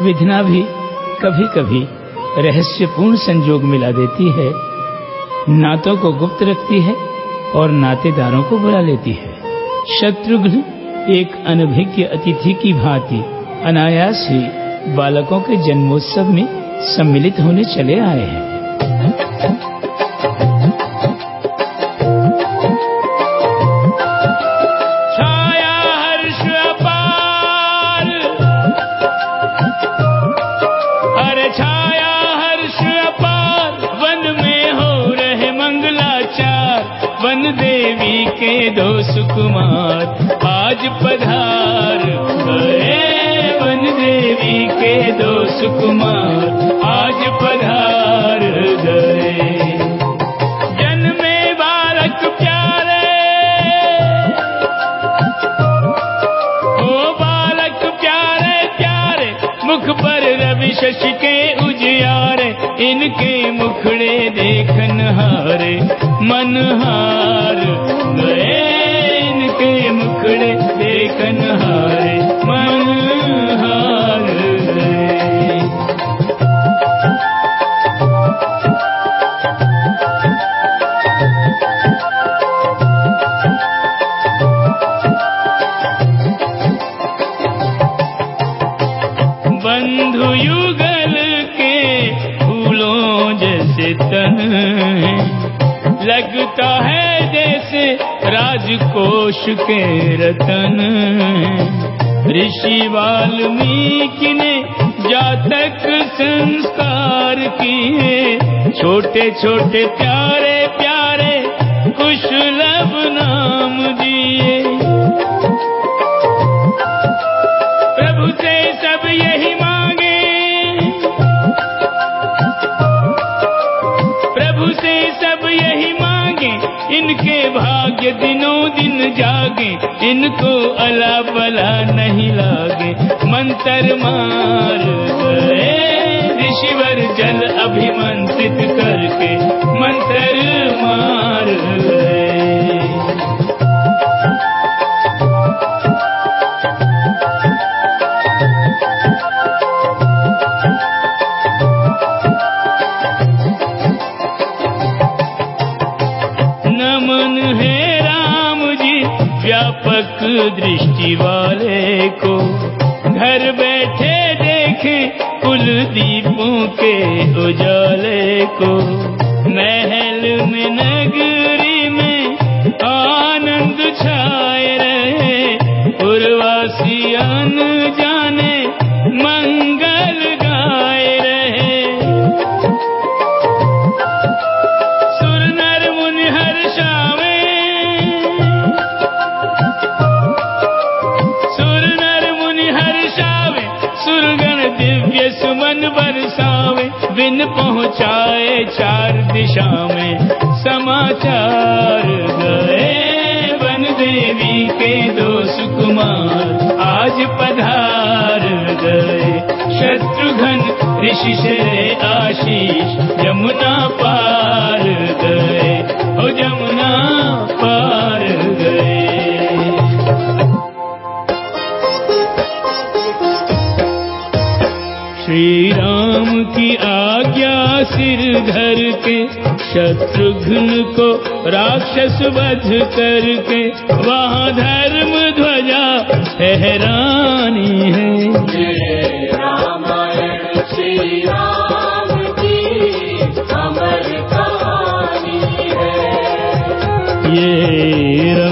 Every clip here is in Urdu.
ودھنا بھی کبھی کبھی رہسیہ پورن سنجوگ ملا دیتی ہے۔ نعتوں کو گپت رکھتی ہے اور ناطے داروں کو بلا لیتی ہے۔ شترگھن ایک انبھج اتھی کی بھانتی انایاس ہی بالکوں کے جنموتسو میں سملت ہونے چلے آئے ہیں۔ چھایا ہرش اپار۔ ون میں ہو رہے منگلا چار۔ ون دیوی کے دو سکمار۔ آج پدھار۔ ون دیوی کے دو سکمار۔ آج پدھار۔ گئے ششی کے ان کے مکھڑے دیکھن ہارے منہار گئے ان کے مکھڑے دیکھن ہارے منہار گئے بندھو یوگ تن لگتا ہے جیسے راج کوش کے رتن۔ رشی والمیک نے جا تک سنسکار کیے۔ چھوٹے چھوٹے پیارے پیارے دنوں دن جاگے ان کو الا بلا نہیں لاگے منتر مار گئے رشیور جل ابھی منتر کر کے۔ منتر درشٹی والے کو گھر بیٹھے دیکھ کل دیپوں کے اجالے کو محل میں نگری میں آنند چھائے رہے پورواسی جانے، منگ دشمن برساوے بن پہنچائے چار دشا میں سماچار گئے بن دیوی کے دو سکمار آج پدھار گئے شتروگن رشی سے آشیش جمنا پار گئے ہو جم شری رام کی آگیا سر دھر کے شترگن کو راکشس ودھ کر کے وہاں دھرم دھوجا حیرانی ہے رامائن شری رام کی امر کہانی ہے یہ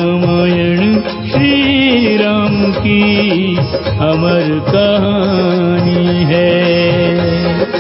ہمر کہانی ہے۔